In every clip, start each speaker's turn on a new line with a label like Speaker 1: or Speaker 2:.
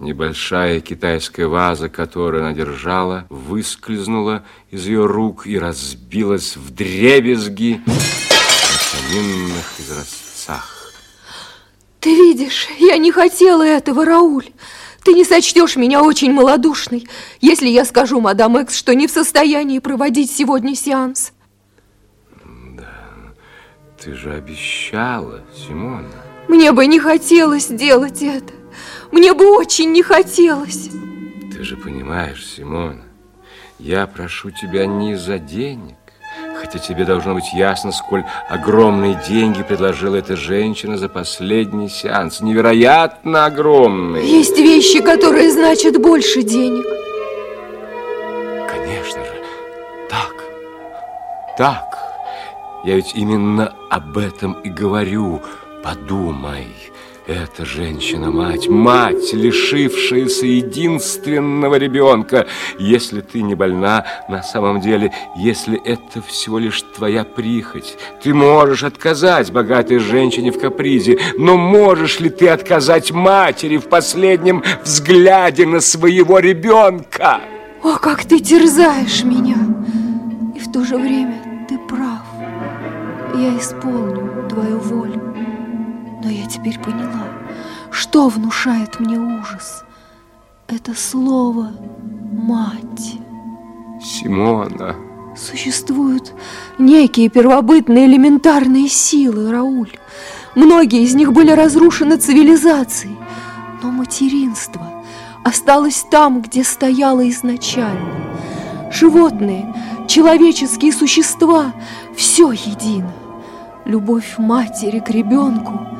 Speaker 1: Небольшая китайская ваза, которую она держала, выскользнула из ее рук и разбилась в дребезги на каминных изразцах.
Speaker 2: Ты видишь, я не хотела этого, Рауль. Ты не сочтешь меня очень малодушной, если я скажу, мадам Экс, что не в состоянии проводить сегодня сеанс.
Speaker 1: Да, ты же обещала, Симона.
Speaker 2: Мне бы не хотелось делать это. Мне бы очень не хотелось.
Speaker 1: Ты же понимаешь, Симона, я прошу тебя не за денег, хотя тебе должно быть ясно, сколь огромные деньги предложила эта женщина за последний сеанс. Невероятно огромные.
Speaker 2: Есть вещи, которые значат больше денег.
Speaker 1: Конечно же, так, так. Я ведь именно об этом и говорю. Подумай, эта женщина-мать, мать, лишившаяся единственного ребенка. Если ты не больна на самом деле, если это всего лишь твоя прихоть, ты можешь отказать богатой женщине в капризе, но можешь ли ты отказать матери в последнем взгляде на своего ребенка?
Speaker 2: О, как ты терзаешь меня! И в то же время ты прав. Я исполню твою волю. Но я теперь поняла, что внушает мне ужас. Это слово «мать».
Speaker 1: Симона.
Speaker 2: Существуют некие первобытные элементарные силы, Рауль. Многие из них были разрушены цивилизацией, но материнство осталось там, где стояло изначально. Животные, человеческие существа – все едино. Любовь матери к ребенку –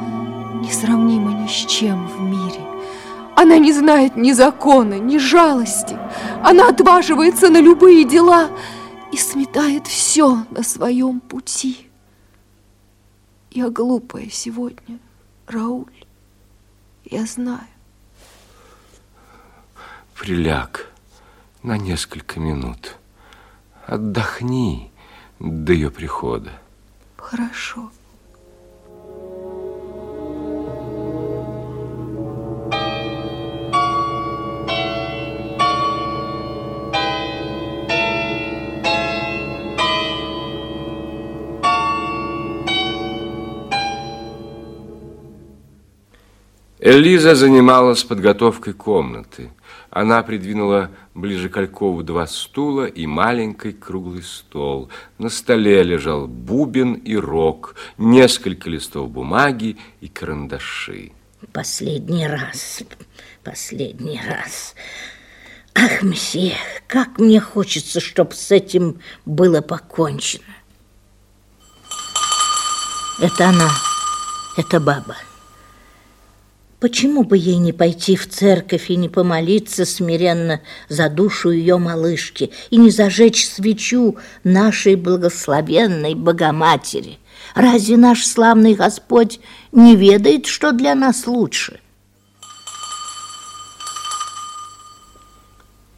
Speaker 2: несравнима ни с чем в мире. Она не знает ни закона, ни жалости. Она отваживается на любые дела и сметает все на своем пути. Я глупая сегодня, Рауль. Я знаю.
Speaker 1: Приляг на несколько минут. Отдохни до ее прихода.
Speaker 2: Хорошо.
Speaker 1: Элиза занималась подготовкой комнаты. Она придвинула ближе к Алькову два стула и маленький круглый стол. На столе лежал бубен и рог, несколько листов бумаги и карандаши.
Speaker 3: Последний раз, последний раз. Ах, месье, как мне хочется, чтобы с этим было покончено. Это она, это баба. Почему бы ей не пойти в церковь и не помолиться смиренно за душу ее малышки и не зажечь свечу нашей благословенной Богоматери? Разве наш славный Господь не ведает, что для нас лучше?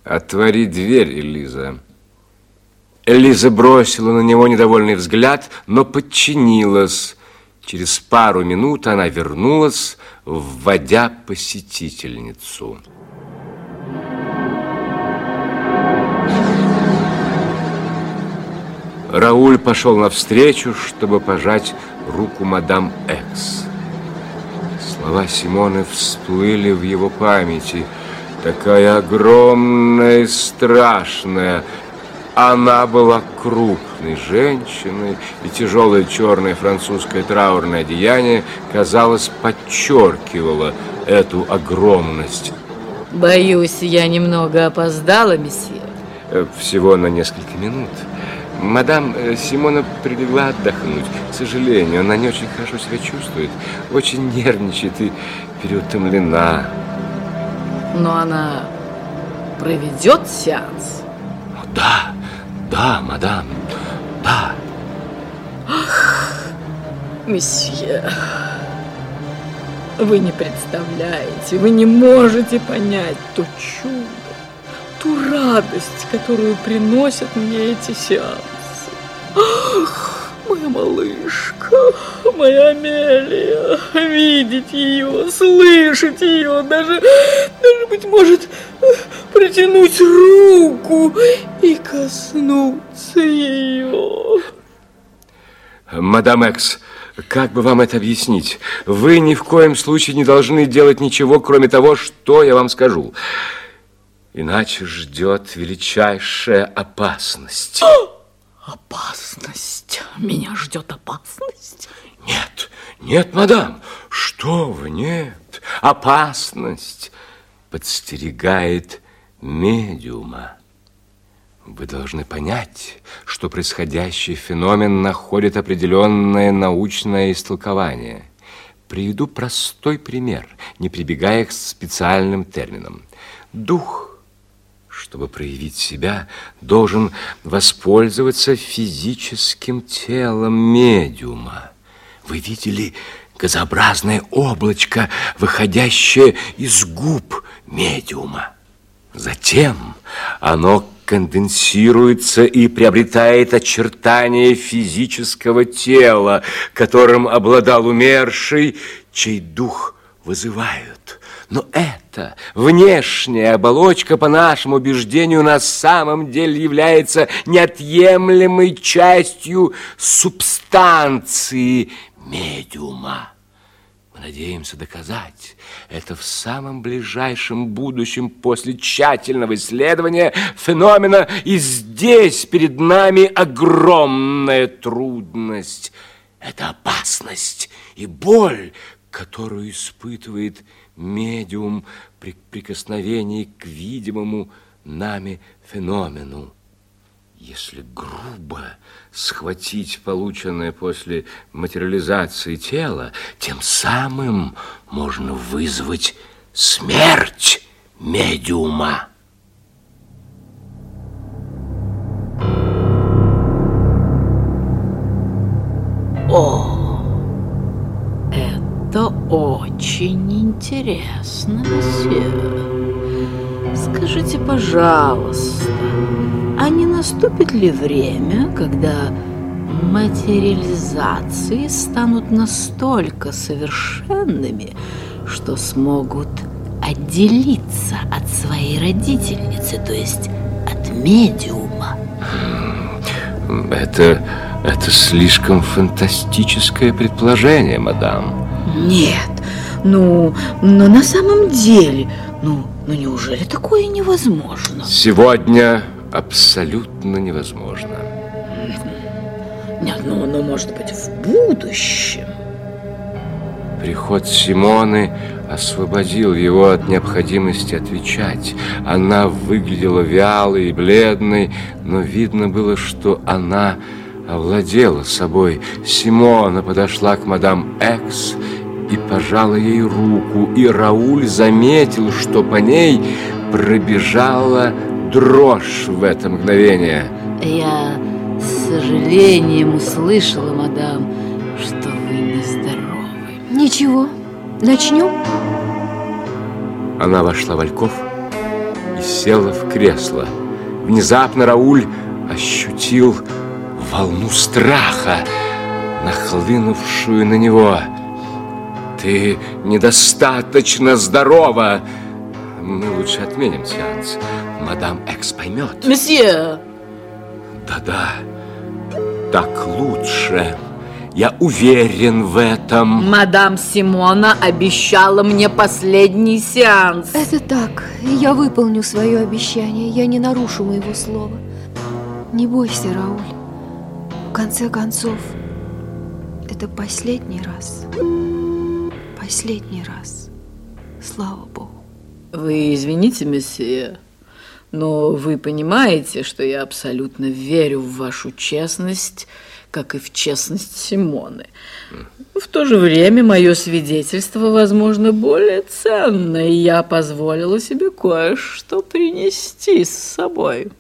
Speaker 1: Отвори дверь, Элиза. Элиза бросила на него недовольный взгляд, но подчинилась. Через пару минут она вернулась, вводя посетительницу. Рауль пошел навстречу, чтобы пожать руку мадам Экс. Слова Симоны всплыли в его памяти. Такая огромная и страшная, она была крупной женщиной, и тяжелое черное французское траурное одеяние, казалось, подчеркивало эту огромность.
Speaker 4: Боюсь, я немного опоздала, месье.
Speaker 1: Э, всего на несколько минут. Мадам э, Симона прилегла отдохнуть. К сожалению, она не очень хорошо себя чувствует, очень нервничает и переутомлена.
Speaker 4: Но она проведет сеанс?
Speaker 1: Да, да, мадам,
Speaker 4: месье, вы не представляете, вы не можете понять то чудо, ту радость, которую приносят мне эти сеансы. Ах, моя малышка, моя Амелия, видеть ее, слышать ее, даже, даже, быть может, протянуть руку и коснуться ее.
Speaker 1: Мадам Экс, как бы вам это объяснить? Вы ни в коем случае не должны делать ничего, кроме того, что я вам скажу. Иначе ждет величайшая опасность.
Speaker 4: Опасность? Меня ждет опасность?
Speaker 1: Нет, нет, мадам, что вы, нет. Опасность подстерегает медиума. Вы должны понять, что происходящий феномен находит определенное научное истолкование. Приведу простой пример, не прибегая к специальным терминам. Дух, чтобы проявить себя, должен воспользоваться физическим телом медиума. Вы видели газообразное облачко, выходящее из губ медиума. Затем оно конденсируется и приобретает очертания физического тела, которым обладал умерший, чей дух вызывают. Но эта внешняя оболочка, по нашему убеждению, на самом деле является неотъемлемой частью субстанции медиума надеемся доказать это в самом ближайшем будущем после тщательного исследования феномена. И здесь перед нами огромная трудность. Это опасность и боль, которую испытывает медиум при прикосновении к видимому нами феномену. Если грубо схватить полученное после материализации тело, тем самым можно вызвать смерть медиума.
Speaker 4: О, это очень интересно, месье. Скажите, пожалуйста, а не наступит ли время, когда материализации станут настолько совершенными, что смогут отделиться от своей родительницы, то есть от медиума?
Speaker 1: Это, это слишком фантастическое предположение, мадам.
Speaker 4: Нет, ну, но на самом деле, ну, ну неужели такое невозможно?
Speaker 1: Сегодня абсолютно невозможно.
Speaker 4: Нет, ну, ну может быть в будущем.
Speaker 1: Приход Симоны освободил его от необходимости отвечать. Она выглядела вялой и бледной, но видно было, что она овладела собой. Симона подошла к мадам Экс и пожала ей руку, и Рауль заметил, что по ней пробежала дрожь в это мгновение.
Speaker 4: Я с сожалением услышала, мадам, что вы нездоровы.
Speaker 2: Ничего, начнем?
Speaker 1: Она вошла в Альков и села в кресло. Внезапно Рауль ощутил волну страха, нахлынувшую на него. Ты недостаточно здорова. Мы лучше отменим сеанс. Мадам Экс поймет.
Speaker 4: Месье!
Speaker 1: Да-да, так лучше. Я уверен в этом.
Speaker 4: Мадам Симона обещала мне последний сеанс.
Speaker 2: Это так. Я выполню свое обещание. Я не нарушу моего слова. Не бойся, Рауль. В конце концов, это последний раз. Последний раз. Слава Богу.
Speaker 4: Вы извините, месье, но вы понимаете, что я абсолютно верю в вашу честность, как и в честность Симоны. В то же время мое свидетельство, возможно, более ценно, и я позволила себе кое-что принести с собой.